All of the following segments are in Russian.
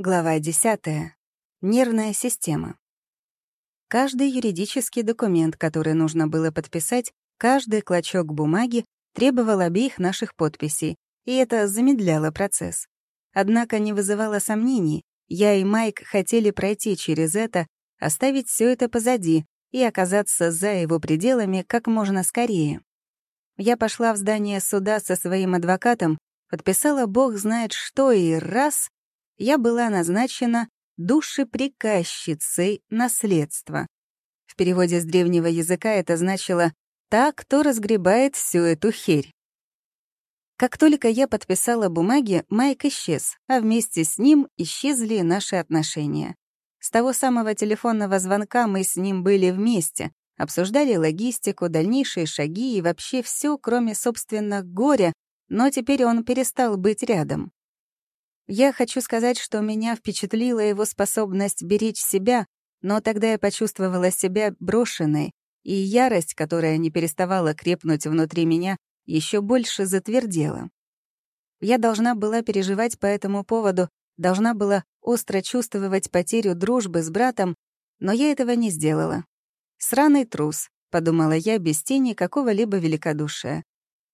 Глава 10. Нервная система. Каждый юридический документ, который нужно было подписать, каждый клочок бумаги требовал обеих наших подписей, и это замедляло процесс. Однако не вызывало сомнений, я и Майк хотели пройти через это, оставить все это позади и оказаться за его пределами как можно скорее. Я пошла в здание суда со своим адвокатом, подписала бог знает что и раз я была назначена душеприказчицей наследства. В переводе с древнего языка это значило «та, кто разгребает всю эту херь». Как только я подписала бумаги, Майк исчез, а вместе с ним исчезли наши отношения. С того самого телефонного звонка мы с ним были вместе, обсуждали логистику, дальнейшие шаги и вообще все, кроме, собственно, горя, но теперь он перестал быть рядом. Я хочу сказать, что меня впечатлила его способность беречь себя, но тогда я почувствовала себя брошенной, и ярость, которая не переставала крепнуть внутри меня, еще больше затвердела. Я должна была переживать по этому поводу, должна была остро чувствовать потерю дружбы с братом, но я этого не сделала. «Сраный трус», — подумала я без тени какого-либо великодушия.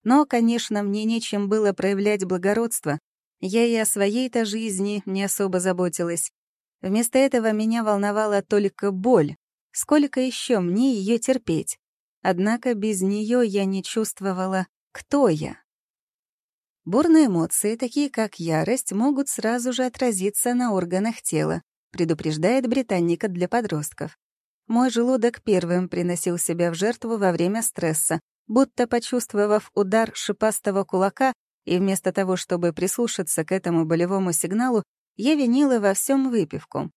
Но, конечно, мне нечем было проявлять благородство, я и о своей-то жизни не особо заботилась. Вместо этого меня волновала только боль. Сколько еще мне ее терпеть? Однако без нее я не чувствовала, кто я. Бурные эмоции, такие как ярость, могут сразу же отразиться на органах тела, предупреждает британника для подростков. Мой желудок первым приносил себя в жертву во время стресса, будто почувствовав удар шипастого кулака, и вместо того, чтобы прислушаться к этому болевому сигналу, я винила во всем выпивку.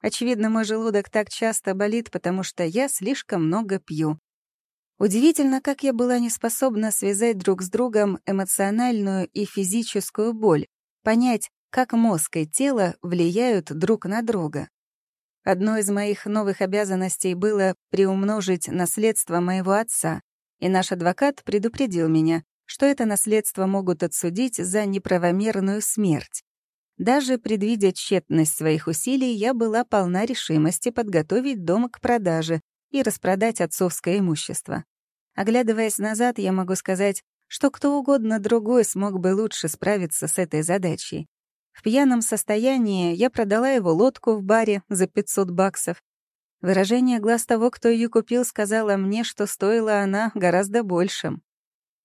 Очевидно, мой желудок так часто болит, потому что я слишком много пью. Удивительно, как я была не способна связать друг с другом эмоциональную и физическую боль, понять, как мозг и тело влияют друг на друга. Одной из моих новых обязанностей было приумножить наследство моего отца, и наш адвокат предупредил меня, что это наследство могут отсудить за неправомерную смерть. Даже предвидя тщетность своих усилий, я была полна решимости подготовить дом к продаже и распродать отцовское имущество. Оглядываясь назад, я могу сказать, что кто угодно другой смог бы лучше справиться с этой задачей. В пьяном состоянии я продала его лодку в баре за 500 баксов. Выражение глаз того, кто ее купил, сказала мне, что стоила она гораздо большим.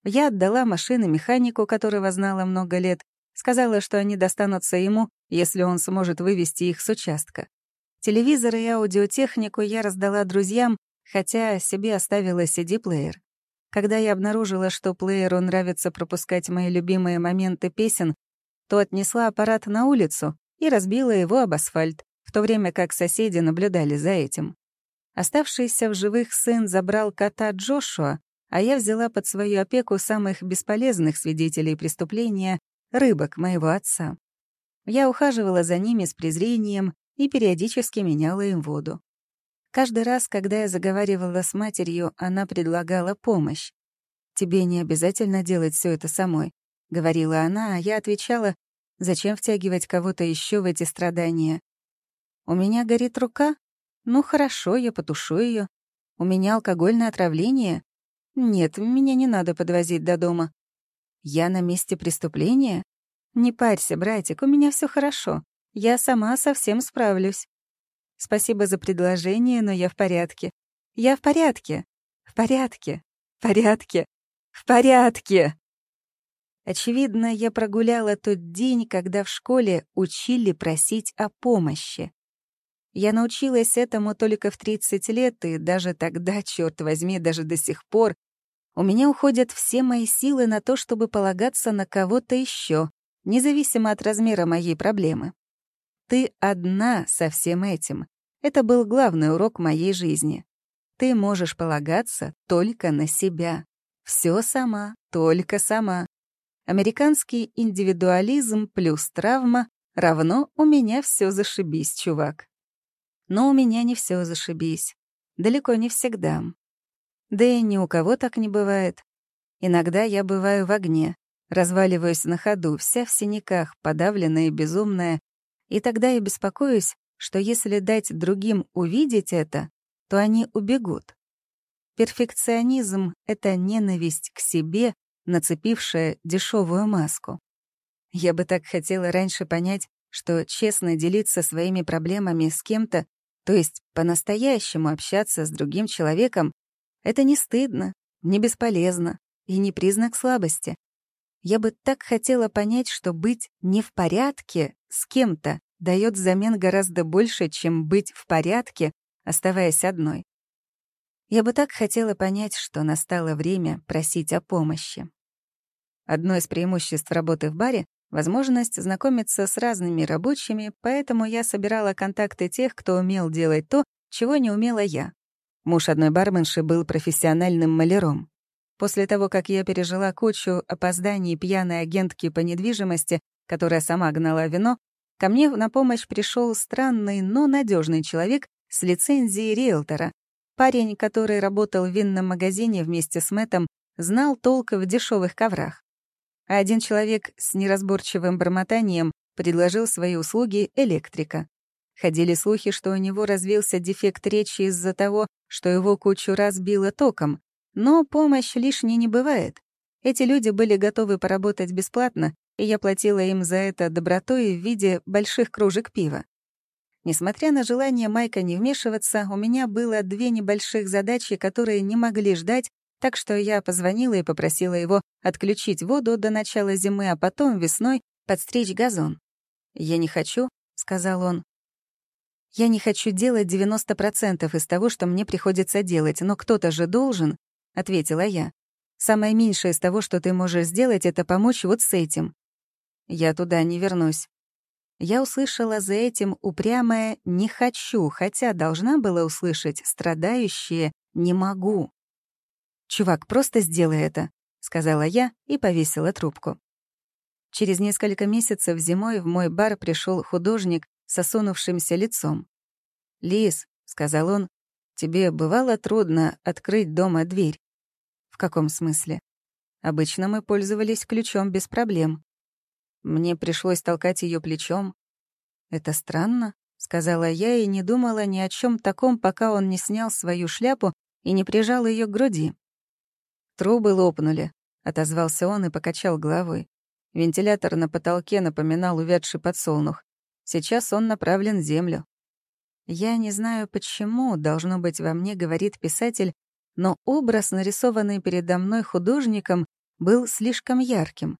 Я отдала машины механику, которого знала много лет, сказала, что они достанутся ему, если он сможет вывести их с участка. Телевизор и аудиотехнику я раздала друзьям, хотя себе оставила CD-плеер. Когда я обнаружила, что плееру нравится пропускать мои любимые моменты песен, то отнесла аппарат на улицу и разбила его об асфальт, в то время как соседи наблюдали за этим. Оставшийся в живых сын забрал кота Джошуа, а я взяла под свою опеку самых бесполезных свидетелей преступления — рыбок моего отца. Я ухаживала за ними с презрением и периодически меняла им воду. Каждый раз, когда я заговаривала с матерью, она предлагала помощь. «Тебе не обязательно делать все это самой», — говорила она, а я отвечала, «Зачем втягивать кого-то еще в эти страдания?» «У меня горит рука? Ну хорошо, я потушу ее. У меня алкогольное отравление? Нет, меня не надо подвозить до дома. Я на месте преступления? Не парься, братик, у меня все хорошо. Я сама совсем справлюсь. Спасибо за предложение, но я в порядке. Я в порядке. В порядке. В порядке. В порядке. Очевидно, я прогуляла тот день, когда в школе учили просить о помощи. Я научилась этому только в 30 лет, и даже тогда, черт возьми, даже до сих пор, у меня уходят все мои силы на то, чтобы полагаться на кого-то еще, независимо от размера моей проблемы. Ты одна со всем этим. Это был главный урок моей жизни. Ты можешь полагаться только на себя. Все сама, только сама. Американский индивидуализм плюс травма равно «у меня все зашибись, чувак». Но у меня не все зашибись. Далеко не всегда. Да и ни у кого так не бывает. Иногда я бываю в огне, разваливаюсь на ходу, вся в синяках, подавленная и безумная. И тогда я беспокоюсь, что если дать другим увидеть это, то они убегут. Перфекционизм — это ненависть к себе, нацепившая дешевую маску. Я бы так хотела раньше понять, что честно делиться своими проблемами с кем-то, то есть по-настоящему общаться с другим человеком, это не стыдно, не бесполезно и не признак слабости. Я бы так хотела понять, что быть не в порядке с кем-то дает взамен гораздо больше, чем быть в порядке, оставаясь одной. Я бы так хотела понять, что настало время просить о помощи. Одно из преимуществ работы в баре — возможность знакомиться с разными рабочими, поэтому я собирала контакты тех, кто умел делать то, чего не умела я. Муж одной барменши был профессиональным маляром. После того, как я пережила кучу опозданий пьяной агентки по недвижимости, которая сама гнала вино, ко мне на помощь пришел странный, но надежный человек с лицензией риэлтора. Парень, который работал в винном магазине вместе с Мэтом, знал толк в дешевых коврах а один человек с неразборчивым бормотанием предложил свои услуги электрика. Ходили слухи, что у него развился дефект речи из-за того, что его кучу раз било током, но помощь лишней не бывает. Эти люди были готовы поработать бесплатно, и я платила им за это добротой в виде больших кружек пива. Несмотря на желание Майка не вмешиваться, у меня было две небольших задачи, которые не могли ждать так что я позвонила и попросила его отключить воду до начала зимы, а потом весной подстричь газон. «Я не хочу», — сказал он. «Я не хочу делать 90% из того, что мне приходится делать, но кто-то же должен», — ответила я. «Самое меньшее из того, что ты можешь сделать, это помочь вот с этим. Я туда не вернусь». Я услышала за этим упрямое «не хочу», хотя должна была услышать страдающее «не могу». «Чувак, просто сделай это», — сказала я и повесила трубку. Через несколько месяцев зимой в мой бар пришел художник с осунувшимся лицом. «Лис», — сказал он, — «тебе бывало трудно открыть дома дверь?» «В каком смысле?» «Обычно мы пользовались ключом без проблем. Мне пришлось толкать ее плечом. Это странно», — сказала я и не думала ни о чем таком, пока он не снял свою шляпу и не прижал ее к груди. «Трубы лопнули», — отозвался он и покачал головой. Вентилятор на потолке напоминал увядший подсолнух. Сейчас он направлен в землю. Я не знаю, почему, должно быть, во мне говорит писатель, но образ, нарисованный передо мной художником, был слишком ярким.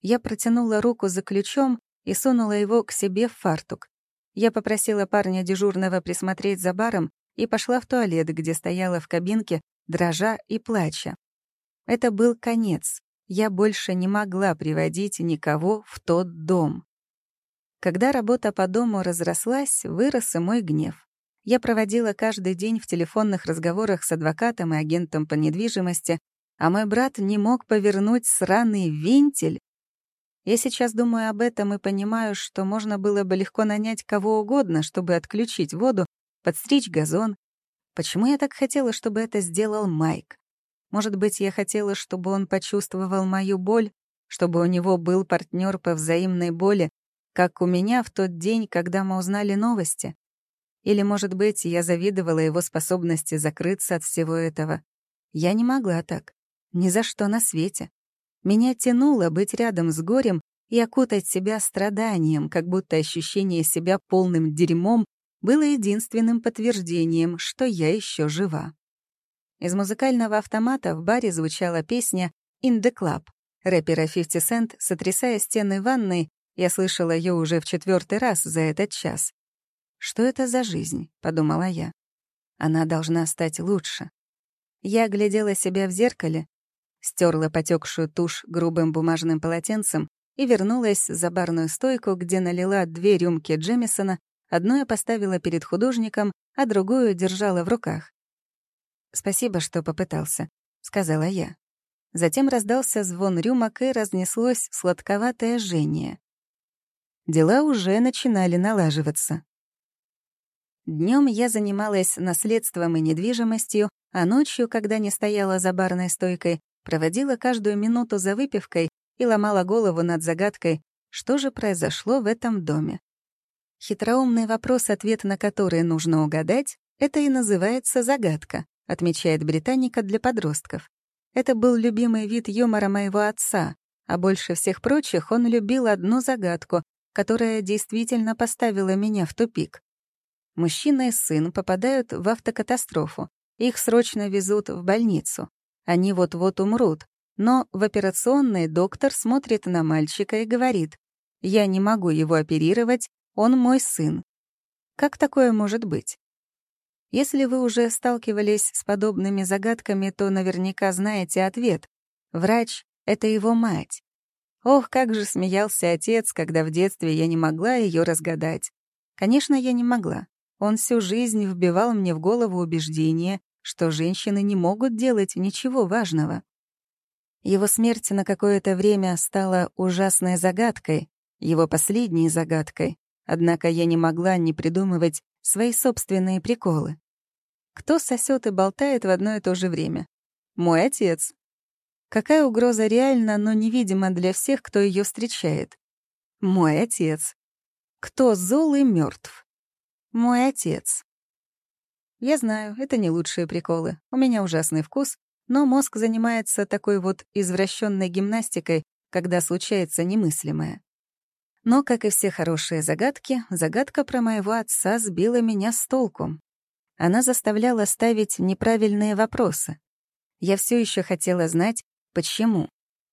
Я протянула руку за ключом и сунула его к себе в фартук. Я попросила парня дежурного присмотреть за баром и пошла в туалет, где стояла в кабинке, дрожа и плача. Это был конец. Я больше не могла приводить никого в тот дом. Когда работа по дому разрослась, вырос и мой гнев. Я проводила каждый день в телефонных разговорах с адвокатом и агентом по недвижимости, а мой брат не мог повернуть сраный вентиль. Я сейчас думаю об этом и понимаю, что можно было бы легко нанять кого угодно, чтобы отключить воду, подстричь газон. Почему я так хотела, чтобы это сделал Майк? Может быть, я хотела, чтобы он почувствовал мою боль, чтобы у него был партнер по взаимной боли, как у меня в тот день, когда мы узнали новости. Или, может быть, я завидовала его способности закрыться от всего этого. Я не могла так. Ни за что на свете. Меня тянуло быть рядом с горем и окутать себя страданием, как будто ощущение себя полным дерьмом было единственным подтверждением, что я еще жива. Из музыкального автомата в баре звучала песня «In the Club» рэпера 50 Cent, сотрясая стены ванной, я слышала ее уже в четвертый раз за этот час. «Что это за жизнь?» — подумала я. «Она должна стать лучше». Я оглядела себя в зеркале, стерла потекшую тушь грубым бумажным полотенцем и вернулась за барную стойку, где налила две рюмки Джемисона, одну я поставила перед художником, а другую держала в руках. «Спасибо, что попытался», — сказала я. Затем раздался звон рюмок и разнеслось сладковатое жжение. Дела уже начинали налаживаться. Днем я занималась наследством и недвижимостью, а ночью, когда не стояла за барной стойкой, проводила каждую минуту за выпивкой и ломала голову над загадкой, что же произошло в этом доме. Хитроумный вопрос, ответ на который нужно угадать, это и называется загадка, отмечает британика для подростков. Это был любимый вид юмора моего отца, а больше всех прочих он любил одну загадку, которая действительно поставила меня в тупик. Мужчина и сын попадают в автокатастрофу. Их срочно везут в больницу. Они вот-вот умрут. Но в операционной доктор смотрит на мальчика и говорит, «Я не могу его оперировать, он мой сын». Как такое может быть? Если вы уже сталкивались с подобными загадками, то наверняка знаете ответ. Врач — это его мать. Ох, как же смеялся отец, когда в детстве я не могла ее разгадать. Конечно, я не могла. Он всю жизнь вбивал мне в голову убеждение, что женщины не могут делать ничего важного. Его смерть на какое-то время стала ужасной загадкой, его последней загадкой, однако я не могла не придумывать свои собственные приколы. Кто сосет и болтает в одно и то же время? Мой отец. Какая угроза реальна, но невидима для всех, кто ее встречает? Мой отец. Кто зол и мертв? Мой отец. Я знаю, это не лучшие приколы. У меня ужасный вкус, но мозг занимается такой вот извращенной гимнастикой, когда случается немыслимое. Но, как и все хорошие загадки, загадка про моего отца сбила меня с толку. Она заставляла ставить неправильные вопросы. Я все еще хотела знать, почему.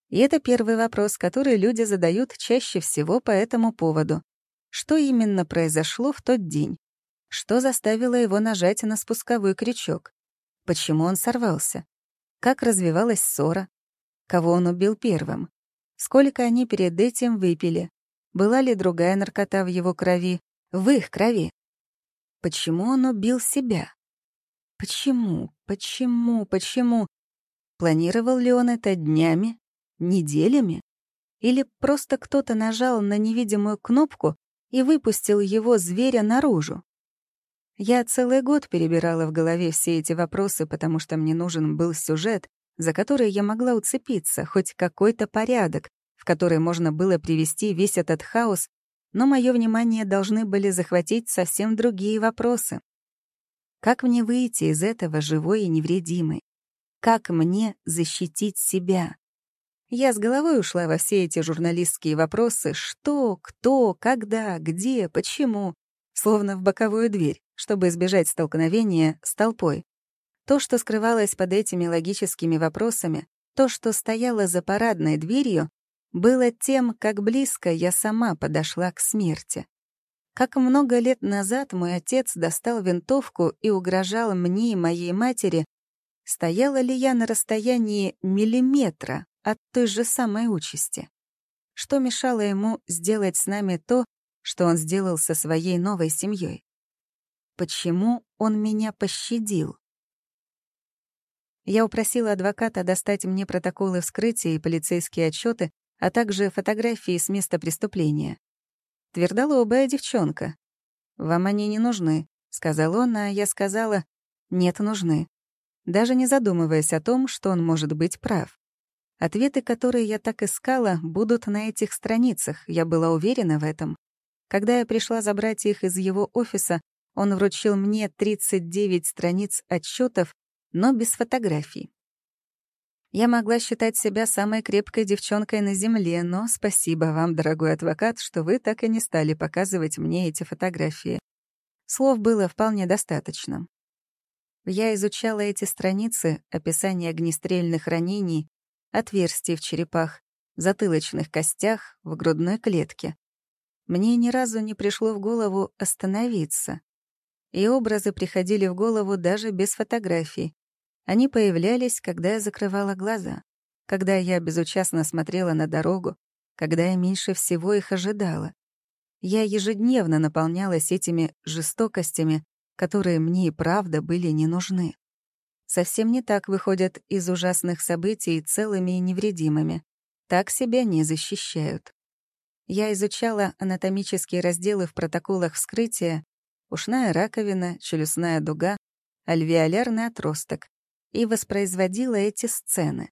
И это первый вопрос, который люди задают чаще всего по этому поводу. Что именно произошло в тот день? Что заставило его нажать на спусковой крючок? Почему он сорвался? Как развивалась ссора? Кого он убил первым? Сколько они перед этим выпили? Была ли другая наркота в его крови? В их крови? Почему он убил себя? Почему? Почему? Почему? Планировал ли он это днями? Неделями? Или просто кто-то нажал на невидимую кнопку и выпустил его зверя наружу? Я целый год перебирала в голове все эти вопросы, потому что мне нужен был сюжет, за который я могла уцепиться, хоть какой-то порядок, в который можно было привести весь этот хаос, но мое внимание должны были захватить совсем другие вопросы. Как мне выйти из этого живой и невредимой? Как мне защитить себя? Я с головой ушла во все эти журналистские вопросы «что», «кто», «когда», «где», «почему», словно в боковую дверь чтобы избежать столкновения с толпой. То, что скрывалось под этими логическими вопросами, то, что стояло за парадной дверью, было тем, как близко я сама подошла к смерти. Как много лет назад мой отец достал винтовку и угрожал мне и моей матери, стояла ли я на расстоянии миллиметра от той же самой участи? Что мешало ему сделать с нами то, что он сделал со своей новой семьей? Почему он меня пощадил? Я упросила адвоката достать мне протоколы вскрытия и полицейские отчеты, а также фотографии с места преступления. Твердолобая девчонка. «Вам они не нужны», — сказал он, а я сказала, «нет, нужны», даже не задумываясь о том, что он может быть прав. Ответы, которые я так искала, будут на этих страницах, я была уверена в этом. Когда я пришла забрать их из его офиса, он вручил мне 39 страниц отчетов, но без фотографий. Я могла считать себя самой крепкой девчонкой на Земле, но спасибо вам, дорогой адвокат, что вы так и не стали показывать мне эти фотографии. Слов было вполне достаточно. Я изучала эти страницы, описание огнестрельных ранений, отверстий в черепах, затылочных костях, в грудной клетке. Мне ни разу не пришло в голову остановиться, и образы приходили в голову даже без фотографий. Они появлялись, когда я закрывала глаза, когда я безучастно смотрела на дорогу, когда я меньше всего их ожидала. Я ежедневно наполнялась этими жестокостями, которые мне и правда были не нужны. Совсем не так выходят из ужасных событий целыми и невредимыми. Так себя не защищают. Я изучала анатомические разделы в протоколах вскрытия ушная раковина, челюстная дуга, альвеолярный отросток, и воспроизводила эти сцены.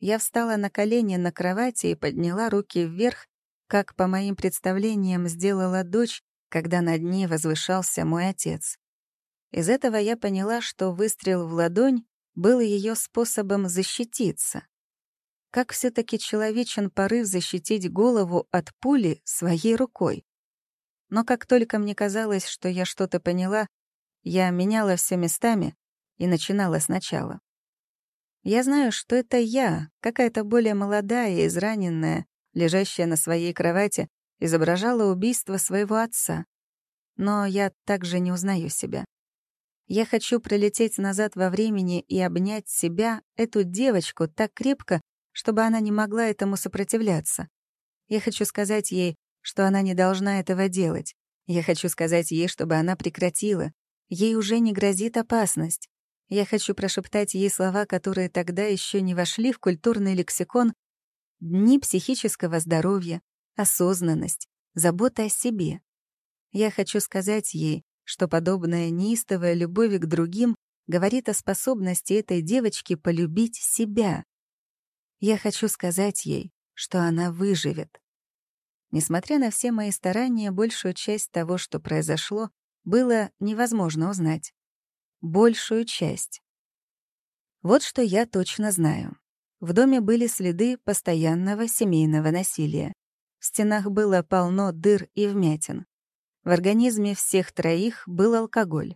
Я встала на колени на кровати и подняла руки вверх, как, по моим представлениям, сделала дочь, когда над ней возвышался мой отец. Из этого я поняла, что выстрел в ладонь был ее способом защититься. Как все таки человечен порыв защитить голову от пули своей рукой. Но как только мне казалось, что я что-то поняла, я меняла все местами и начинала сначала. Я знаю, что это я, какая-то более молодая израненная, лежащая на своей кровати, изображала убийство своего отца. Но я также не узнаю себя. Я хочу пролететь назад во времени и обнять себя, эту девочку, так крепко, чтобы она не могла этому сопротивляться. Я хочу сказать ей, что она не должна этого делать. Я хочу сказать ей, чтобы она прекратила. Ей уже не грозит опасность. Я хочу прошептать ей слова, которые тогда еще не вошли в культурный лексикон «Дни психического здоровья», «Осознанность», «Забота о себе». Я хочу сказать ей, что подобная неистовая любовь к другим говорит о способности этой девочки полюбить себя. Я хочу сказать ей, что она выживет. Несмотря на все мои старания, большую часть того, что произошло, было невозможно узнать. Большую часть. Вот что я точно знаю. В доме были следы постоянного семейного насилия. В стенах было полно дыр и вмятин. В организме всех троих был алкоголь.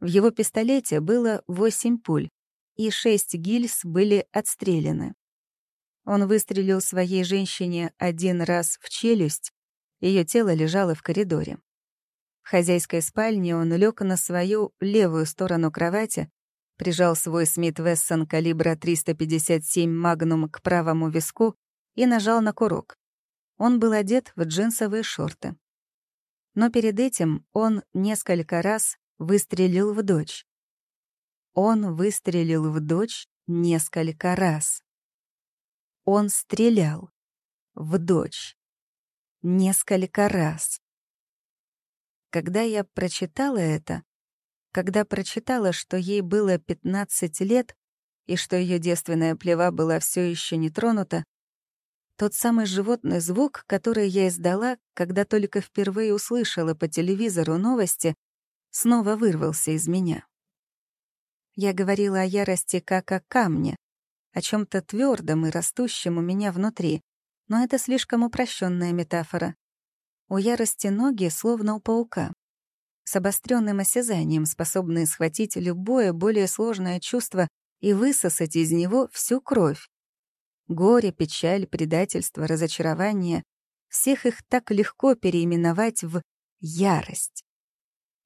В его пистолете было восемь пуль, и шесть гильз были отстреляны. Он выстрелил своей женщине один раз в челюсть, ее тело лежало в коридоре. В хозяйской спальне он лег на свою левую сторону кровати, прижал свой Смит Вессон калибра 357 Магнум к правому виску и нажал на курок. Он был одет в джинсовые шорты но перед этим он несколько раз выстрелил в дочь. Он выстрелил в дочь несколько раз. Он стрелял в дочь несколько раз. Когда я прочитала это, когда прочитала, что ей было 15 лет и что ее девственная плева была все еще не тронута, тот самый животный звук, который я издала, когда только впервые услышала по телевизору новости, снова вырвался из меня. Я говорила о ярости как о камне, о чем то твердом и растущем у меня внутри, но это слишком упрощенная метафора. У ярости ноги словно у паука, с обостренным осязанием, способные схватить любое более сложное чувство и высосать из него всю кровь. Горе, печаль, предательство, разочарование — всех их так легко переименовать в ярость.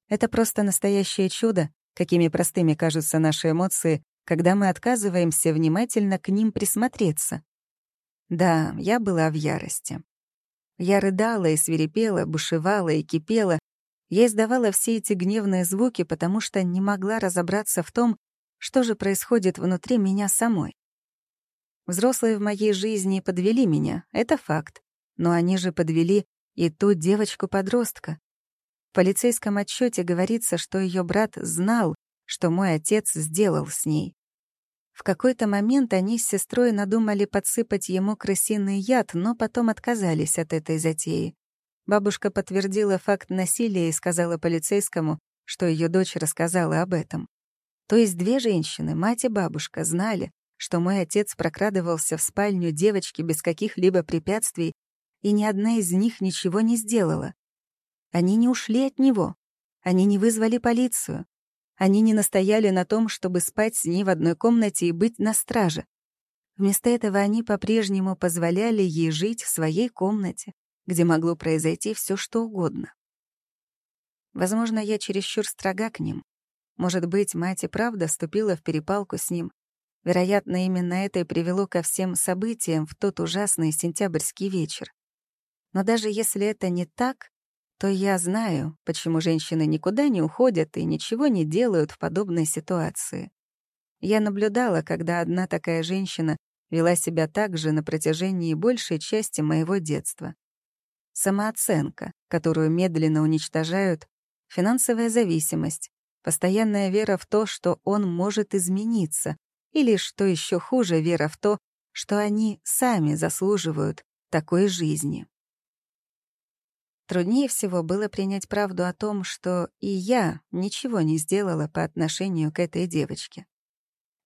Это просто настоящее чудо, какими простыми кажутся наши эмоции, когда мы отказываемся внимательно к ним присмотреться. Да, я была в ярости. Я рыдала и свирепела, бушевала и кипела. Я издавала все эти гневные звуки, потому что не могла разобраться в том, что же происходит внутри меня самой. Взрослые в моей жизни подвели меня, это факт. Но они же подвели и ту девочку-подростка. В полицейском отчете говорится, что ее брат знал, что мой отец сделал с ней. В какой-то момент они с сестрой надумали подсыпать ему крысиный яд, но потом отказались от этой затеи. Бабушка подтвердила факт насилия и сказала полицейскому, что ее дочь рассказала об этом. То есть две женщины, мать и бабушка, знали, что мой отец прокрадывался в спальню девочки без каких-либо препятствий, и ни одна из них ничего не сделала. Они не ушли от него. Они не вызвали полицию. Они не настояли на том, чтобы спать с ней в одной комнате и быть на страже. Вместо этого они по-прежнему позволяли ей жить в своей комнате, где могло произойти все что угодно. Возможно, я чересчур строга к ним. Может быть, мать и правда вступила в перепалку с ним, Вероятно, именно это и привело ко всем событиям в тот ужасный сентябрьский вечер. Но даже если это не так, то я знаю, почему женщины никуда не уходят и ничего не делают в подобной ситуации. Я наблюдала, когда одна такая женщина вела себя так же на протяжении большей части моего детства. Самооценка, которую медленно уничтожают, финансовая зависимость, постоянная вера в то, что он может измениться, или, что еще хуже, вера в то, что они сами заслуживают такой жизни. Труднее всего было принять правду о том, что и я ничего не сделала по отношению к этой девочке.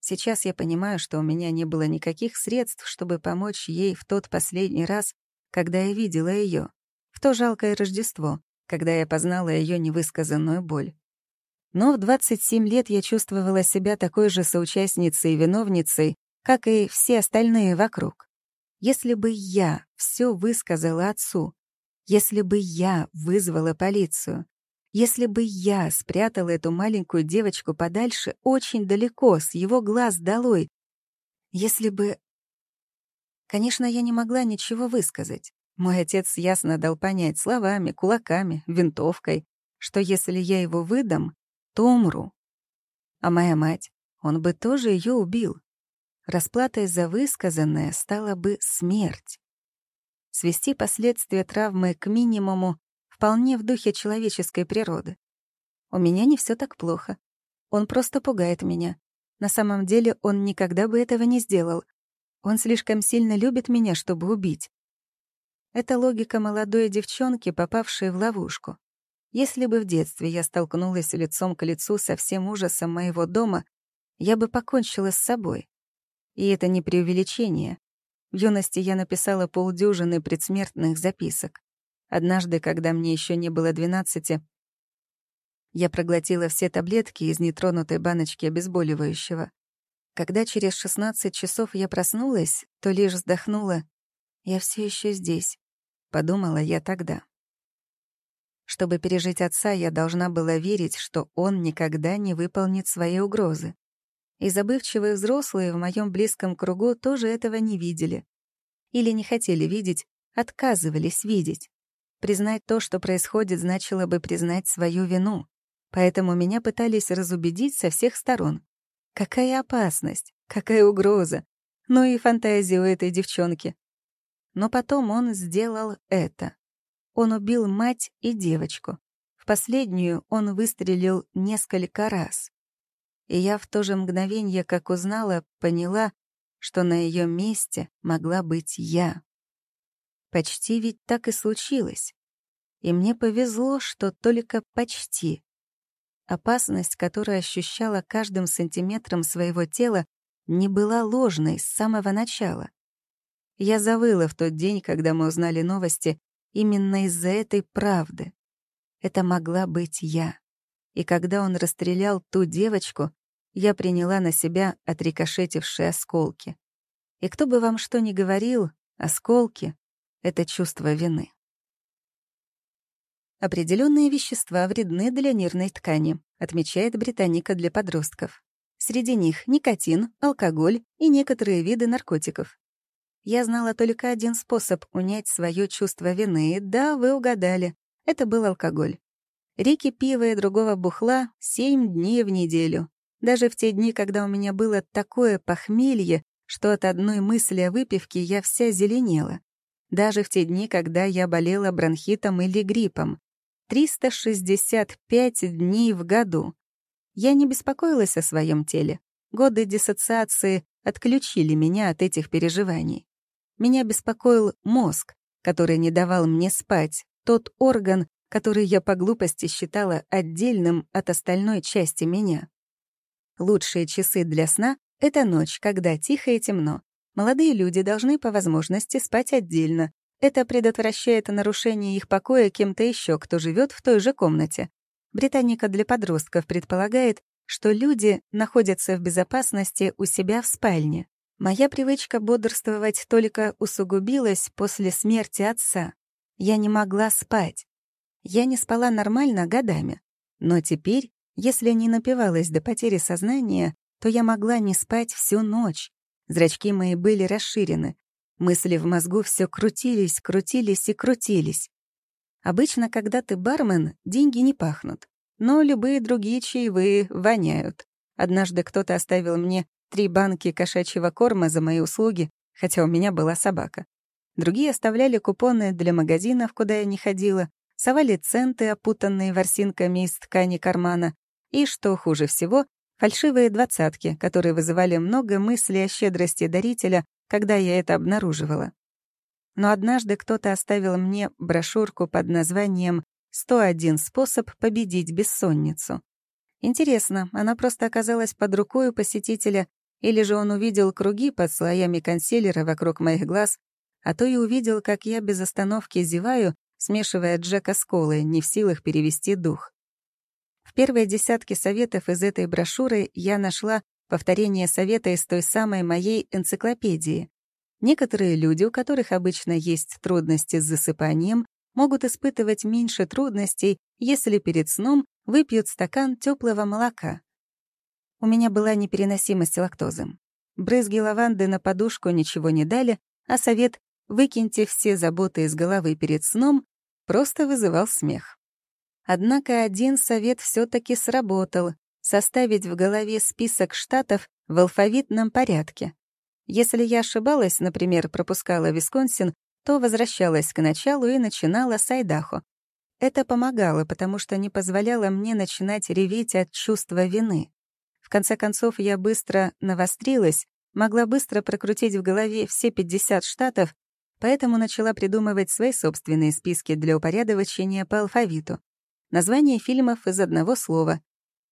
Сейчас я понимаю, что у меня не было никаких средств, чтобы помочь ей в тот последний раз, когда я видела ее, в то жалкое Рождество, когда я познала ее невысказанную боль. Но в 27 лет я чувствовала себя такой же соучастницей и виновницей, как и все остальные вокруг. Если бы я все высказала отцу, если бы я вызвала полицию, если бы я спрятала эту маленькую девочку подальше, очень далеко, с его глаз долой, если бы... Конечно, я не могла ничего высказать. Мой отец ясно дал понять словами, кулаками, винтовкой, что если я его выдам, то умру. А моя мать, он бы тоже ее убил. Расплатой за высказанное стала бы смерть. Свести последствия травмы к минимуму вполне в духе человеческой природы. У меня не все так плохо. Он просто пугает меня. На самом деле он никогда бы этого не сделал. Он слишком сильно любит меня, чтобы убить. Это логика молодой девчонки, попавшей в ловушку. Если бы в детстве я столкнулась лицом к лицу со всем ужасом моего дома, я бы покончила с собой. И это не преувеличение. В юности я написала полдюжины предсмертных записок. Однажды, когда мне еще не было двенадцати, я проглотила все таблетки из нетронутой баночки обезболивающего. Когда через 16 часов я проснулась, то лишь вздохнула. «Я все еще здесь», — подумала я тогда. Чтобы пережить отца, я должна была верить, что он никогда не выполнит свои угрозы. И забывчивые взрослые в моем близком кругу тоже этого не видели. Или не хотели видеть, отказывались видеть. Признать то, что происходит, значило бы признать свою вину. Поэтому меня пытались разубедить со всех сторон. Какая опасность, какая угроза. Ну и фантазия у этой девчонки. Но потом он сделал это. Он убил мать и девочку. В последнюю он выстрелил несколько раз и я в то же мгновение, как узнала, поняла, что на ее месте могла быть я. Почти ведь так и случилось. И мне повезло, что только почти. Опасность, которую ощущала каждым сантиметром своего тела, не была ложной с самого начала. Я завыла в тот день, когда мы узнали новости, именно из-за этой правды. Это могла быть я и когда он расстрелял ту девочку, я приняла на себя отрикошетившие осколки. И кто бы вам что ни говорил, осколки — это чувство вины. Определенные вещества вредны для нервной ткани, отмечает Британика для подростков. Среди них никотин, алкоголь и некоторые виды наркотиков. Я знала только один способ унять свое чувство вины, и да, вы угадали, это был алкоголь. Реки пива и другого бухла семь дней в неделю. Даже в те дни, когда у меня было такое похмелье, что от одной мысли о выпивке я вся зеленела. Даже в те дни, когда я болела бронхитом или гриппом. 365 дней в году. Я не беспокоилась о своем теле. Годы диссоциации отключили меня от этих переживаний. Меня беспокоил мозг, который не давал мне спать, тот орган, который я по глупости считала отдельным от остальной части меня. Лучшие часы для сна — это ночь, когда тихо и темно. Молодые люди должны по возможности спать отдельно. Это предотвращает нарушение их покоя кем-то еще, кто живет в той же комнате. Британика для подростков предполагает, что люди находятся в безопасности у себя в спальне. Моя привычка бодрствовать только усугубилась после смерти отца. Я не могла спать. Я не спала нормально годами. Но теперь, если не напивалась до потери сознания, то я могла не спать всю ночь. Зрачки мои были расширены. Мысли в мозгу все крутились, крутились и крутились. Обычно, когда ты бармен, деньги не пахнут. Но любые другие чаевые воняют. Однажды кто-то оставил мне три банки кошачьего корма за мои услуги, хотя у меня была собака. Другие оставляли купоны для магазинов, куда я не ходила, совали центы, опутанные ворсинками из ткани кармана, и, что хуже всего, фальшивые двадцатки, которые вызывали много мыслей о щедрости дарителя, когда я это обнаруживала. но однажды кто-то оставил мне брошюрку под названием «101 способ победить бессонницу». Интересно, она просто оказалась под рукой у посетителя, или же он увидел круги под слоями консилера вокруг моих глаз, а то и увидел, как я без остановки зеваю, смешивая Джека с колой, не в силах перевести дух. В первой десятке советов из этой брошюры я нашла повторение совета из той самой моей энциклопедии. Некоторые люди, у которых обычно есть трудности с засыпанием, могут испытывать меньше трудностей, если перед сном выпьют стакан теплого молока. У меня была непереносимость лактозы. Брызги лаванды на подушку ничего не дали, а совет «выкиньте все заботы из головы перед сном» просто вызывал смех. Однако один совет все таки сработал — составить в голове список штатов в алфавитном порядке. Если я ошибалась, например, пропускала Висконсин, то возвращалась к началу и начинала с Айдахо. Это помогало, потому что не позволяло мне начинать реветь от чувства вины. Конце концов, я быстро навострилась, могла быстро прокрутить в голове все 50 штатов, поэтому начала придумывать свои собственные списки для упорядочения по алфавиту. Название фильмов из одного слова.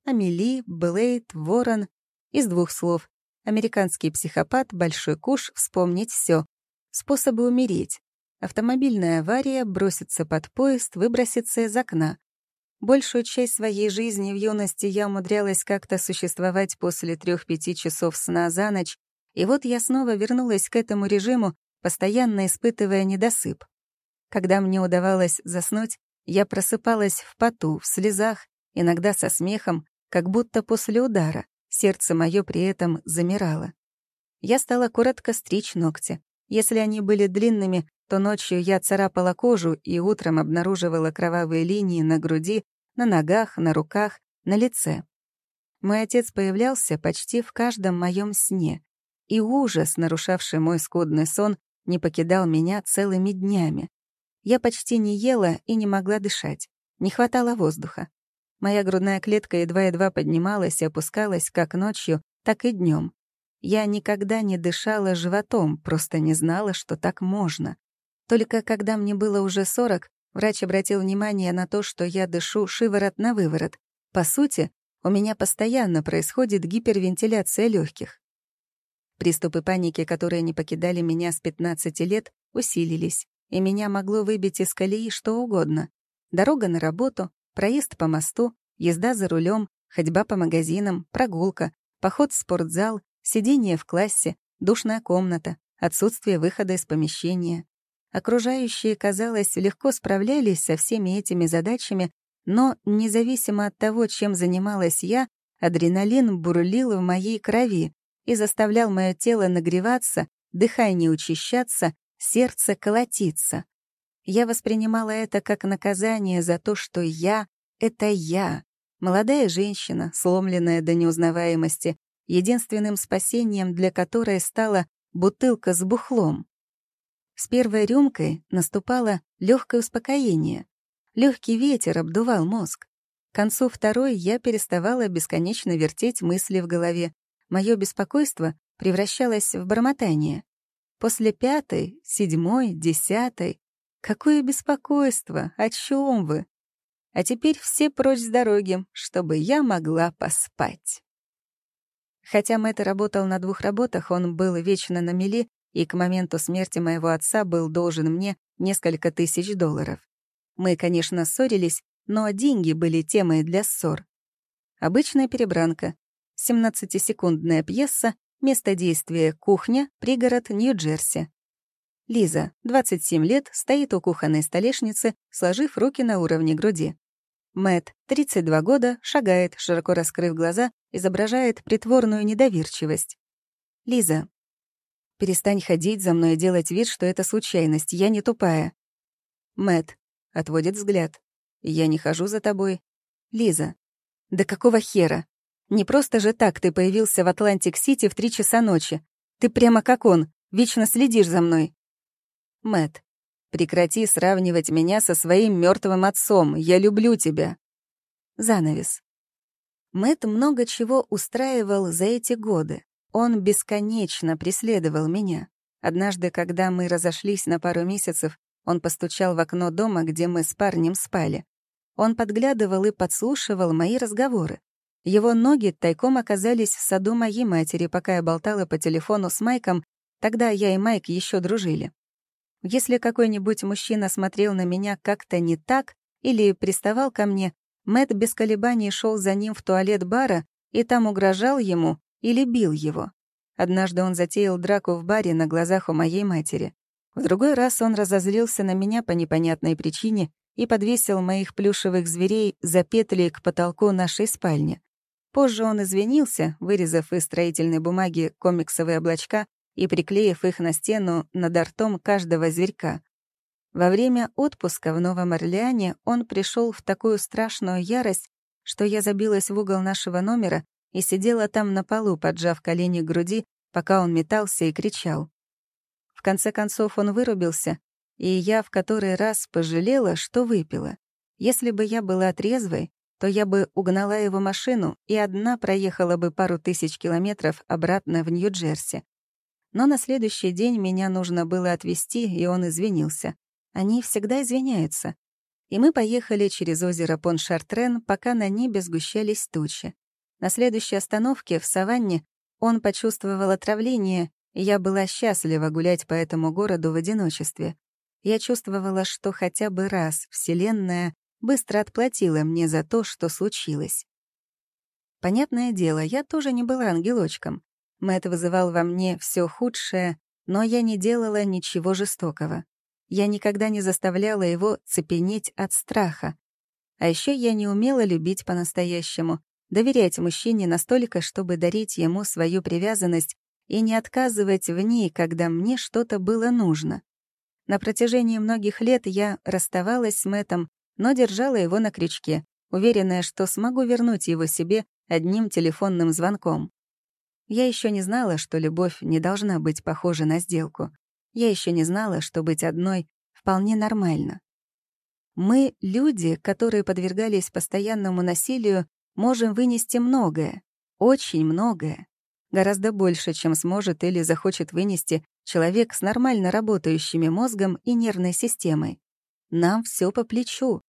Амели, Блейд, Ворон. Из двух слов. Американский психопат, большой куш, вспомнить все. Способы умереть. Автомобильная авария, броситься под поезд, выброситься из окна. Большую часть своей жизни в юности я умудрялась как-то существовать после трех-пяти часов сна за ночь, и вот я снова вернулась к этому режиму, постоянно испытывая недосып. Когда мне удавалось заснуть, я просыпалась в поту, в слезах, иногда со смехом, как будто после удара. Сердце мое при этом замирало. Я стала коротко стричь ногти. Если они были длинными, то ночью я царапала кожу и утром обнаруживала кровавые линии на груди, на ногах, на руках, на лице. Мой отец появлялся почти в каждом моем сне, и ужас, нарушавший мой скудный сон, не покидал меня целыми днями. Я почти не ела и не могла дышать. Не хватало воздуха. Моя грудная клетка едва-едва поднималась и опускалась как ночью, так и днем. Я никогда не дышала животом, просто не знала, что так можно. Только когда мне было уже сорок, врач обратил внимание на то, что я дышу шиворот на выворот. По сути, у меня постоянно происходит гипервентиляция легких. Приступы паники, которые не покидали меня с 15 лет, усилились и меня могло выбить из колеи что угодно. Дорога на работу, проезд по мосту, езда за рулем, ходьба по магазинам, прогулка, поход в спортзал, сидение в классе, душная комната, отсутствие выхода из помещения. Окружающие, казалось, легко справлялись со всеми этими задачами, но, независимо от того, чем занималась я, адреналин бурлил в моей крови и заставлял мое тело нагреваться, дыхание учащаться, сердце колотится. Я воспринимала это как наказание за то, что я — это я, молодая женщина, сломленная до неузнаваемости, единственным спасением для которой стала бутылка с бухлом. С первой рюмкой наступало легкое успокоение. Легкий ветер обдувал мозг. К концу второй я переставала бесконечно вертеть мысли в голове. Мое беспокойство превращалось в бормотание. После пятой, седьмой, десятой. Какое беспокойство! О чем вы? А теперь все прочь с дороги, чтобы я могла поспать. Хотя Мэтт работал на двух работах, он был вечно на мели, и к моменту смерти моего отца был должен мне несколько тысяч долларов. Мы, конечно, ссорились, но деньги были темой для ссор. Обычная перебранка. 17-секундная пьеса Место действия — кухня, пригород Нью-Джерси. Лиза, 27 лет, стоит у кухонной столешницы, сложив руки на уровне груди. Мэт, 32 года, шагает, широко раскрыв глаза, изображает притворную недоверчивость. Лиза. «Перестань ходить за мной и делать вид, что это случайность, я не тупая». Мэт отводит взгляд. «Я не хожу за тобой». Лиза. «Да какого хера? Не просто же так ты появился в Атлантик-Сити в три часа ночи. Ты прямо как он, вечно следишь за мной. Мэт, прекрати сравнивать меня со своим мертвым отцом. Я люблю тебя. Занавес. Мэт много чего устраивал за эти годы. Он бесконечно преследовал меня. Однажды, когда мы разошлись на пару месяцев, он постучал в окно дома, где мы с парнем спали. Он подглядывал и подслушивал мои разговоры. Его ноги тайком оказались в саду моей матери, пока я болтала по телефону с Майком, тогда я и Майк еще дружили. Если какой-нибудь мужчина смотрел на меня как-то не так или приставал ко мне, Мэт без колебаний шел за ним в туалет бара и там угрожал ему или бил его. Однажды он затеял драку в баре на глазах у моей матери. В другой раз он разозлился на меня по непонятной причине и подвесил моих плюшевых зверей за петли к потолку нашей спальни. Позже он извинился, вырезав из строительной бумаги комиксовые облачка и приклеив их на стену над ртом каждого зверька. Во время отпуска в Новом Орлеане он пришел в такую страшную ярость, что я забилась в угол нашего номера и сидела там на полу, поджав колени к груди, пока он метался и кричал. В конце концов он вырубился, и я в который раз пожалела, что выпила. Если бы я была трезвой, то я бы угнала его машину и одна проехала бы пару тысяч километров обратно в Нью-Джерси. Но на следующий день меня нужно было отвезти, и он извинился. Они всегда извиняются. И мы поехали через озеро Пон-Шартрен, пока на небе сгущались тучи. На следующей остановке, в Саванне, он почувствовал отравление, и я была счастлива гулять по этому городу в одиночестве. Я чувствовала, что хотя бы раз Вселенная быстро отплатила мне за то, что случилось. Понятное дело, я тоже не была ангелочком. Мэтт вызывал во мне все худшее, но я не делала ничего жестокого. Я никогда не заставляла его цепенеть от страха. А еще я не умела любить по-настоящему, доверять мужчине настолько, чтобы дарить ему свою привязанность и не отказывать в ней, когда мне что-то было нужно. На протяжении многих лет я расставалась с Мэтом, но держала его на крючке, уверенная, что смогу вернуть его себе одним телефонным звонком. Я еще не знала, что любовь не должна быть похожа на сделку. Я еще не знала, что быть одной вполне нормально. Мы, люди, которые подвергались постоянному насилию, можем вынести многое, очень многое. Гораздо больше, чем сможет или захочет вынести человек с нормально работающими мозгом и нервной системой. Нам все по плечу.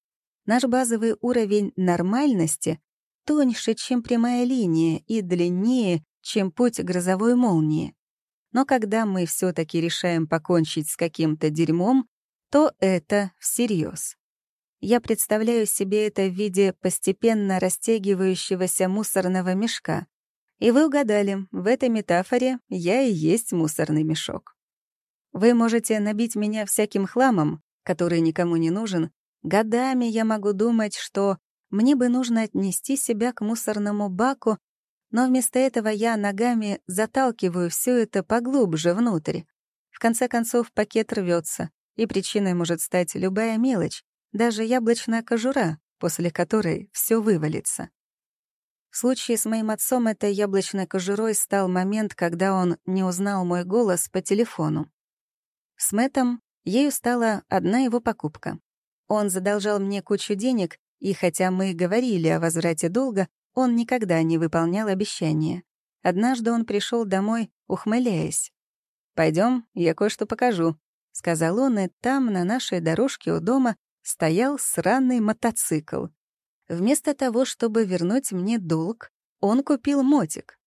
Наш базовый уровень нормальности тоньше, чем прямая линия, и длиннее, чем путь грозовой молнии. Но когда мы все таки решаем покончить с каким-то дерьмом, то это всерьез. Я представляю себе это в виде постепенно растягивающегося мусорного мешка. И вы угадали, в этой метафоре я и есть мусорный мешок. Вы можете набить меня всяким хламом, который никому не нужен. Годами я могу думать, что мне бы нужно отнести себя к мусорному баку, но вместо этого я ногами заталкиваю все это поглубже внутрь. В конце концов, пакет рвется, и причиной может стать любая мелочь, даже яблочная кожура, после которой все вывалится. В случае с моим отцом этой яблочной кожурой стал момент, когда он не узнал мой голос по телефону. С Мэттом ею стала одна его покупка. Он задолжал мне кучу денег, и хотя мы говорили о возврате долга, он никогда не выполнял обещания. Однажды он пришел домой, ухмыляясь. Пойдем, я кое-что покажу», — сказал он, и там, на нашей дорожке у дома, стоял сраный мотоцикл. Вместо того, чтобы вернуть мне долг, он купил мотик.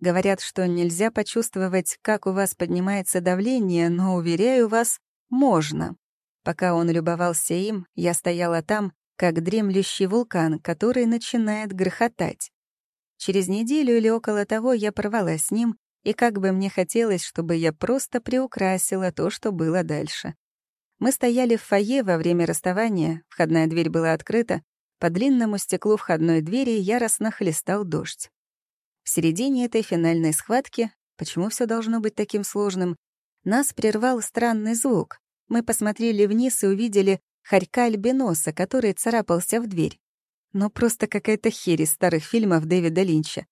Говорят, что нельзя почувствовать, как у вас поднимается давление, но, уверяю вас, можно. Пока он любовался им, я стояла там, как дремлющий вулкан, который начинает грохотать. Через неделю или около того я порвала с ним, и как бы мне хотелось, чтобы я просто приукрасила то, что было дальше. Мы стояли в фойе во время расставания, входная дверь была открыта, по длинному стеклу входной двери яростно хлестал дождь. В середине этой финальной схватки, почему все должно быть таким сложным, нас прервал странный звук. Мы посмотрели вниз и увидели хорька-альбиноса, который царапался в дверь. Но просто какая-то херь из старых фильмов Дэвида Линча.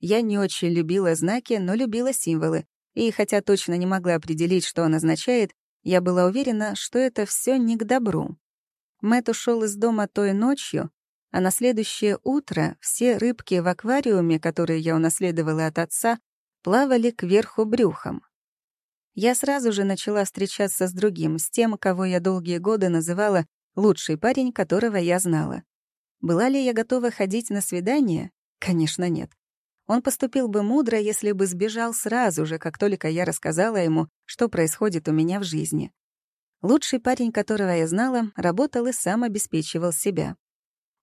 Я не очень любила знаки, но любила символы. И хотя точно не могла определить, что он означает, я была уверена, что это все не к добру. Мэт ушел из дома той ночью, а на следующее утро все рыбки в аквариуме, которые я унаследовала от отца, плавали кверху брюхом. Я сразу же начала встречаться с другим, с тем, кого я долгие годы называла «лучший парень, которого я знала». Была ли я готова ходить на свидание? Конечно, нет. Он поступил бы мудро, если бы сбежал сразу же, как только я рассказала ему, что происходит у меня в жизни. Лучший парень, которого я знала, работал и сам обеспечивал себя.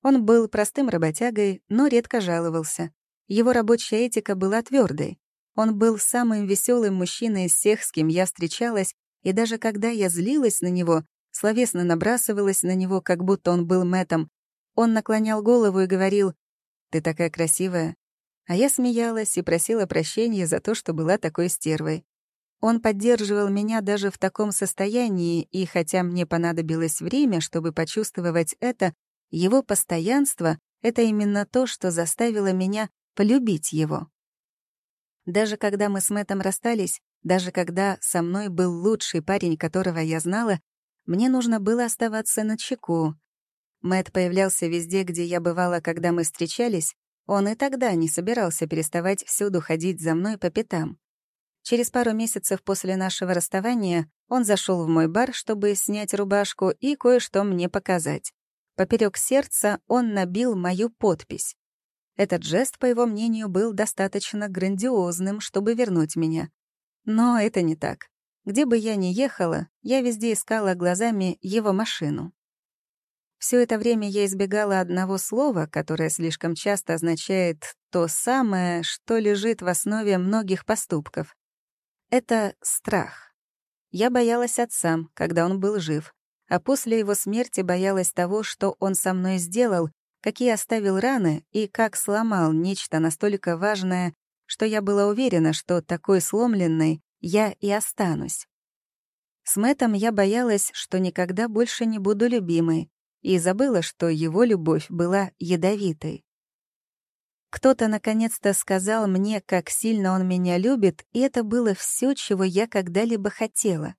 Он был простым работягой, но редко жаловался. Его рабочая этика была твердой. Он был самым веселым мужчиной из всех, с кем я встречалась, и даже когда я злилась на него, словесно набрасывалась на него, как будто он был мэтом, он наклонял голову и говорил «Ты такая красивая». А я смеялась и просила прощения за то, что была такой стервой. Он поддерживал меня даже в таком состоянии, и хотя мне понадобилось время, чтобы почувствовать это, его постоянство — это именно то, что заставило меня полюбить его. Даже когда мы с Мэттом расстались, даже когда со мной был лучший парень, которого я знала, мне нужно было оставаться на чеку. Мэтт появлялся везде, где я бывала, когда мы встречались. Он и тогда не собирался переставать всюду ходить за мной по пятам. Через пару месяцев после нашего расставания он зашел в мой бар, чтобы снять рубашку и кое-что мне показать. Поперек сердца он набил мою подпись. Этот жест, по его мнению, был достаточно грандиозным, чтобы вернуть меня. Но это не так. Где бы я ни ехала, я везде искала глазами его машину. Все это время я избегала одного слова, которое слишком часто означает то самое, что лежит в основе многих поступков. Это страх. Я боялась отца, когда он был жив, а после его смерти боялась того, что он со мной сделал, какие оставил раны и как сломал нечто настолько важное, что я была уверена, что такой сломленной я и останусь. С Мэттом я боялась, что никогда больше не буду любимой, и забыла, что его любовь была ядовитой. Кто-то наконец-то сказал мне, как сильно он меня любит, и это было все, чего я когда-либо хотела.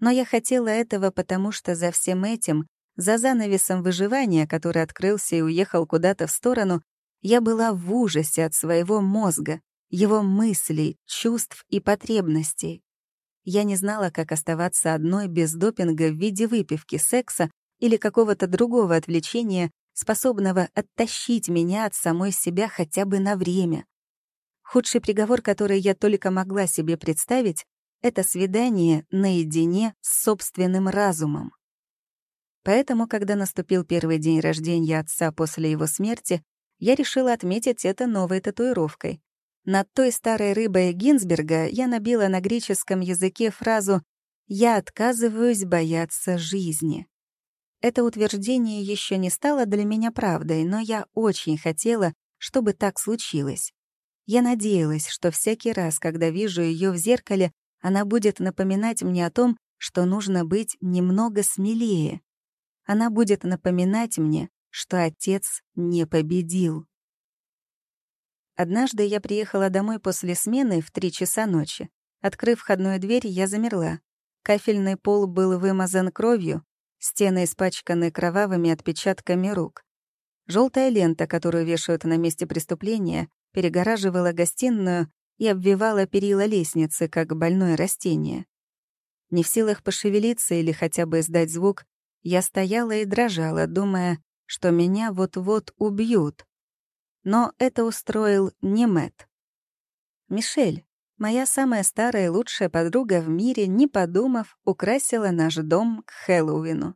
Но я хотела этого, потому что за всем этим, за занавесом выживания, который открылся и уехал куда-то в сторону, я была в ужасе от своего мозга, его мыслей, чувств и потребностей. Я не знала, как оставаться одной без допинга в виде выпивки, секса или какого-то другого отвлечения, способного оттащить меня от самой себя хотя бы на время. Худший приговор, который я только могла себе представить, это свидание наедине с собственным разумом. Поэтому, когда наступил первый день рождения отца после его смерти, я решила отметить это новой татуировкой. Над той старой рыбой Гинзберга я набила на греческом языке фразу «Я отказываюсь бояться жизни». Это утверждение еще не стало для меня правдой, но я очень хотела, чтобы так случилось. Я надеялась, что всякий раз, когда вижу ее в зеркале, она будет напоминать мне о том, что нужно быть немного смелее. Она будет напоминать мне, что отец не победил. Однажды я приехала домой после смены в три часа ночи. Открыв входную дверь, я замерла. Кафельный пол был вымазан кровью, стены испачканы кровавыми отпечатками рук. Желтая лента, которую вешают на месте преступления, перегораживала гостиную и обвивала перила лестницы, как больное растение. Не в силах пошевелиться или хотя бы издать звук, я стояла и дрожала, думая, что меня вот-вот убьют. Но это устроил не Мэт. Мишель, моя самая старая и лучшая подруга в мире, не подумав, украсила наш дом к Хэллоуину.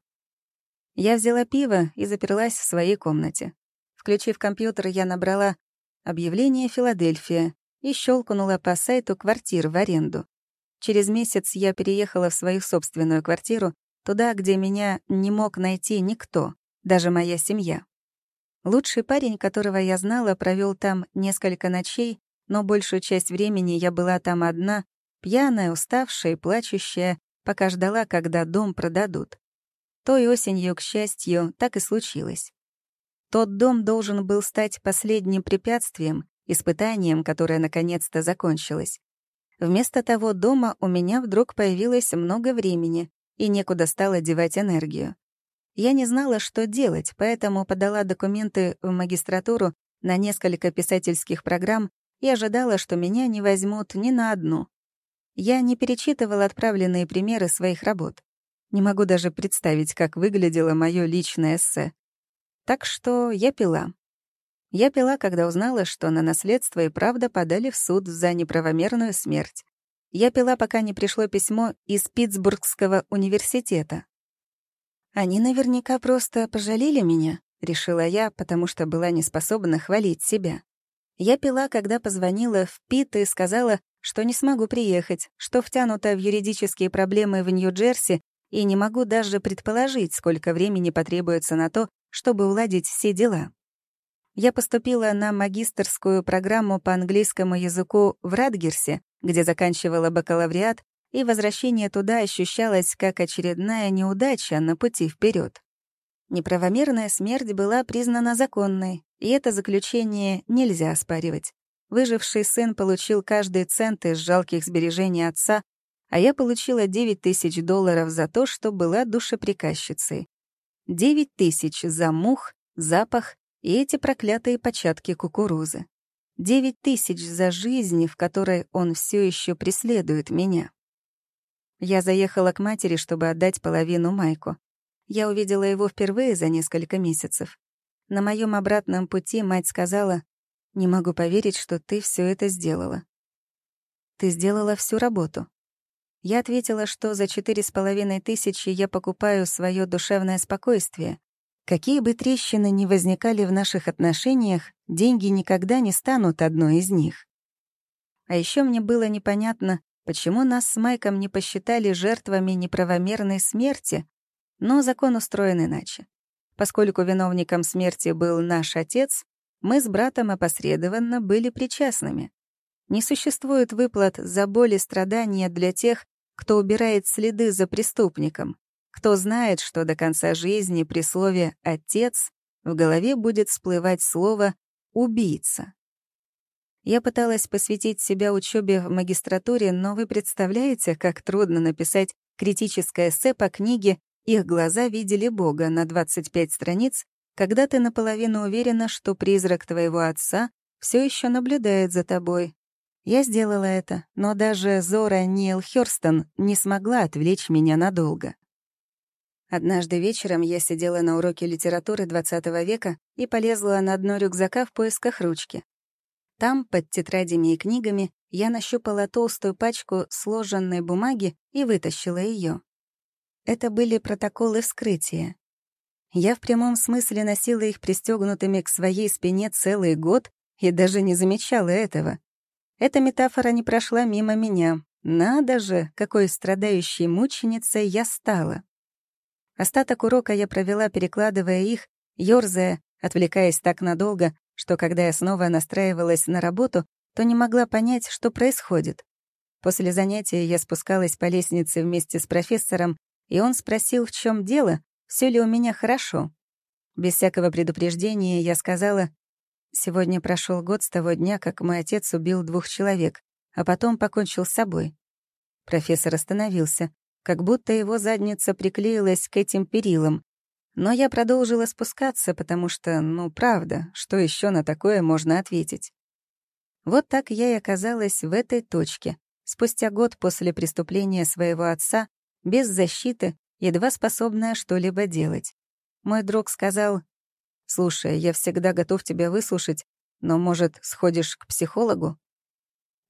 Я взяла пиво и заперлась в своей комнате. Включив компьютер, я набрала объявление «Филадельфия», и щелкнула по сайту квартир в аренду. Через месяц я переехала в свою собственную квартиру, туда, где меня не мог найти никто, даже моя семья. Лучший парень, которого я знала, провел там несколько ночей, но большую часть времени я была там одна, пьяная, уставшая и плачущая, пока ждала, когда дом продадут. Той осенью, к счастью, так и случилось. Тот дом должен был стать последним препятствием, испытанием, которое наконец-то закончилось. Вместо того дома у меня вдруг появилось много времени, и некуда стало девать энергию. Я не знала, что делать, поэтому подала документы в магистратуру на несколько писательских программ и ожидала, что меня не возьмут ни на одну. Я не перечитывала отправленные примеры своих работ. Не могу даже представить, как выглядело мое личное эссе. Так что я пила. Я пила, когда узнала, что на наследство и правда подали в суд за неправомерную смерть. Я пила, пока не пришло письмо из Питтсбургского университета. Они наверняка просто пожалели меня, решила я, потому что была не способна хвалить себя. Я пила, когда позвонила в Питт и сказала, что не смогу приехать, что втянута в юридические проблемы в Нью-Джерси и не могу даже предположить, сколько времени потребуется на то, чтобы уладить все дела. Я поступила на магистерскую программу по английскому языку в Радгерсе, где заканчивала бакалавриат, и возвращение туда ощущалось как очередная неудача на пути вперед. Неправомерная смерть была признана законной, и это заключение нельзя оспаривать. Выживший сын получил каждый цент из жалких сбережений отца, а я получила 9 тысяч долларов за то, что была душеприказчицей. 9 тысяч за мух, запах и эти проклятые початки кукурузы. 9 тысяч за жизнь, в которой он все еще преследует меня. Я заехала к матери, чтобы отдать половину Майку. Я увидела его впервые за несколько месяцев. На моем обратном пути мать сказала, «Не могу поверить, что ты все это сделала». «Ты сделала всю работу». Я ответила, что за четыре с половиной тысячи я покупаю свое душевное спокойствие. Какие бы трещины ни возникали в наших отношениях, деньги никогда не станут одной из них. А еще мне было непонятно, почему нас с Майком не посчитали жертвами неправомерной смерти, но закон устроен иначе. Поскольку виновником смерти был наш отец, мы с братом опосредованно были причастными. Не существует выплат за боль и страдания для тех, кто убирает следы за преступником, кто знает, что до конца жизни при слове «отец» в голове будет всплывать слово «убийца». Я пыталась посвятить себя учебе в магистратуре, но вы представляете, как трудно написать критическое эссе по книге «Их глаза видели Бога» на 25 страниц, когда ты наполовину уверена, что призрак твоего отца все еще наблюдает за тобой. Я сделала это, но даже Зора Нил Хёрстон не смогла отвлечь меня надолго. Однажды вечером я сидела на уроке литературы XX века и полезла на дно рюкзака в поисках ручки. Там, под тетрадями и книгами, я нащупала толстую пачку сложенной бумаги и вытащила ее. Это были протоколы вскрытия. Я в прямом смысле носила их пристегнутыми к своей спине целый год и даже не замечала этого. Эта метафора не прошла мимо меня. Надо же, какой страдающей мученицей я стала. Остаток урока я провела, перекладывая их, ёрзая, отвлекаясь так надолго, что когда я снова настраивалась на работу, то не могла понять, что происходит. После занятия я спускалась по лестнице вместе с профессором, и он спросил, в чем дело, все ли у меня хорошо. Без всякого предупреждения я сказала, «Сегодня прошел год с того дня, как мой отец убил двух человек, а потом покончил с собой». Профессор остановился, как будто его задница приклеилась к этим перилам, но я продолжила спускаться, потому что, ну, правда, что еще на такое можно ответить? Вот так я и оказалась в этой точке, спустя год после преступления своего отца, без защиты, едва способная что-либо делать. Мой друг сказал, «Слушай, я всегда готов тебя выслушать, но, может, сходишь к психологу?»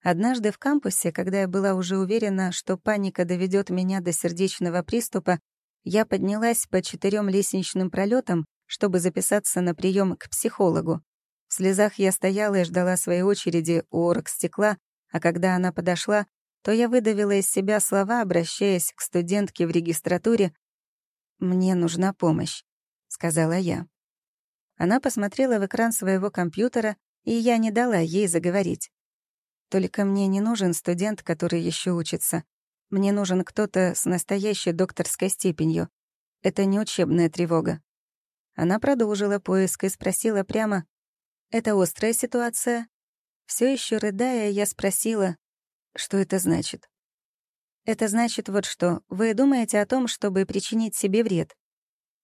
Однажды в кампусе, когда я была уже уверена, что паника доведет меня до сердечного приступа, я поднялась по четырем лестничным пролетам, чтобы записаться на прием к психологу. В слезах я стояла и ждала своей очереди у оргстекла, а когда она подошла, то я выдавила из себя слова, обращаясь к студентке в регистратуре. «Мне нужна помощь», — сказала я. Она посмотрела в экран своего компьютера, и я не дала ей заговорить. «Только мне не нужен студент, который еще учится. Мне нужен кто-то с настоящей докторской степенью. Это не учебная тревога. Она продолжила поиск и спросила прямо, «Это острая ситуация?» Все еще рыдая, я спросила, что это значит. «Это значит вот что. Вы думаете о том, чтобы причинить себе вред?»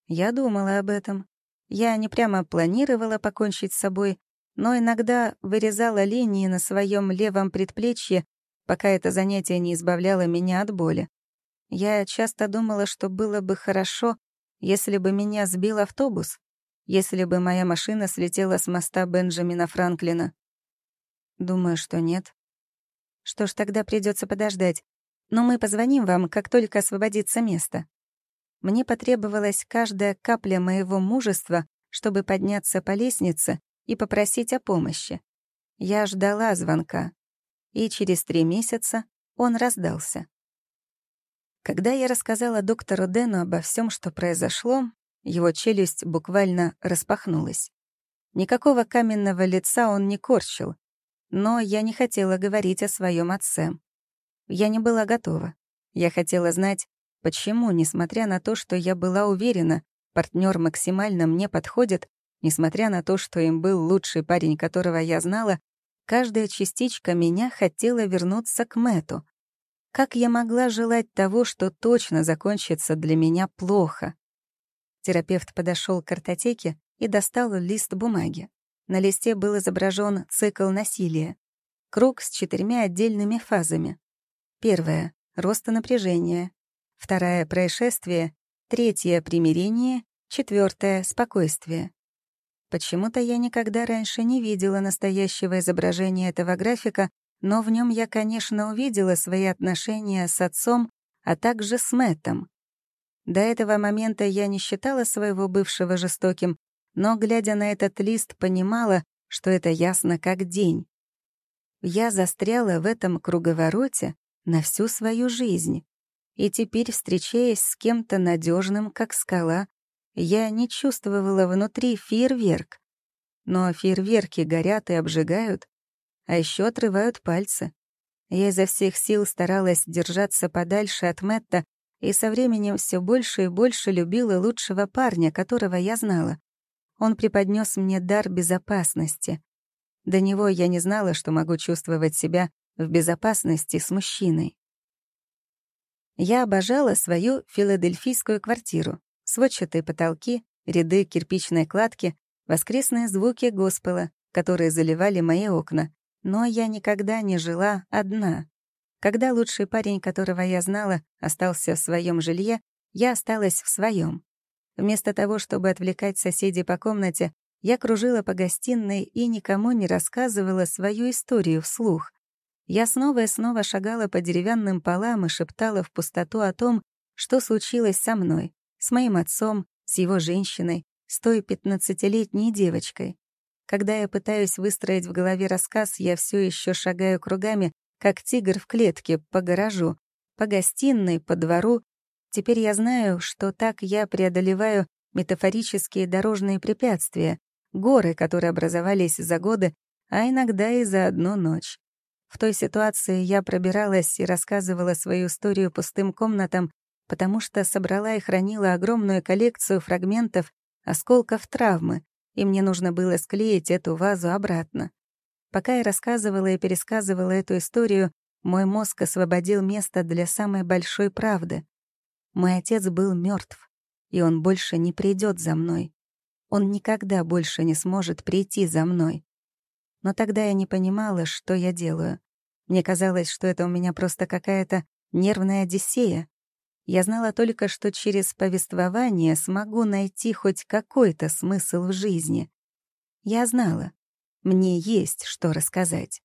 Я думала об этом. Я не прямо планировала покончить с собой, но иногда вырезала линии на своем левом предплечье пока это занятие не избавляло меня от боли. Я часто думала, что было бы хорошо, если бы меня сбил автобус, если бы моя машина слетела с моста Бенджамина Франклина. Думаю, что нет. Что ж, тогда придется подождать. Но мы позвоним вам, как только освободится место. Мне потребовалась каждая капля моего мужества, чтобы подняться по лестнице и попросить о помощи. Я ждала звонка, и через три месяца он раздался. Когда я рассказала доктору Дэну обо всем, что произошло, его челюсть буквально распахнулась. Никакого каменного лица он не корчил, но я не хотела говорить о своем отце. Я не была готова. Я хотела знать, почему, несмотря на то, что я была уверена, партнер максимально мне подходит, несмотря на то, что им был лучший парень, которого я знала, каждая частичка меня хотела вернуться к Мэту. Как я могла желать того, что точно закончится для меня плохо? Терапевт подошел к картотеке и достал лист бумаги. На листе был изображен цикл насилия. Круг с четырьмя отдельными фазами. Первая — рост напряжения. Вторая — происшествие. Третья — примирение. Четвертая — спокойствие. Почему-то я никогда раньше не видела настоящего изображения этого графика, но в нем я, конечно, увидела свои отношения с отцом, а также с Мэттом. До этого момента я не считала своего бывшего жестоким, но, глядя на этот лист, понимала, что это ясно как день. Я застряла в этом круговороте на всю свою жизнь. И теперь, встречаясь с кем-то надежным, как скала, я не чувствовала внутри фейерверк. Но фейерверки горят и обжигают, а еще отрывают пальцы. Я изо всех сил старалась держаться подальше от Мэтта и со временем все больше и больше любила лучшего парня, которого я знала. Он преподнес мне дар безопасности. До него я не знала, что могу чувствовать себя в безопасности с мужчиной. Я обожала свою филадельфийскую квартиру. Сводчатые потолки, ряды кирпичной кладки, воскресные звуки госпела, которые заливали мои окна. Но я никогда не жила одна. Когда лучший парень, которого я знала, остался в своем жилье, я осталась в своем. Вместо того, чтобы отвлекать соседей по комнате, я кружила по гостиной и никому не рассказывала свою историю вслух. Я снова и снова шагала по деревянным полам и шептала в пустоту о том, что случилось со мной, с моим отцом, с его женщиной, с той пятнадцатилетней девочкой. Когда я пытаюсь выстроить в голове рассказ, я все еще шагаю кругами, как тигр в клетке, по гаражу, по гостиной, по двору, Теперь я знаю, что так я преодолеваю метафорические дорожные препятствия, горы, которые образовались за годы, а иногда и за одну ночь. В той ситуации я пробиралась и рассказывала свою историю пустым комнатам, потому что собрала и хранила огромную коллекцию фрагментов осколков травмы, и мне нужно было склеить эту вазу обратно. Пока я рассказывала и пересказывала эту историю, мой мозг освободил место для самой большой правды. Мой отец был мертв, и он больше не придет за мной. Он никогда больше не сможет прийти за мной. Но тогда я не понимала, что я делаю. Мне казалось, что это у меня просто какая-то нервная одиссея. Я знала только, что через повествование смогу найти хоть какой-то смысл в жизни. Я знала, мне есть что рассказать.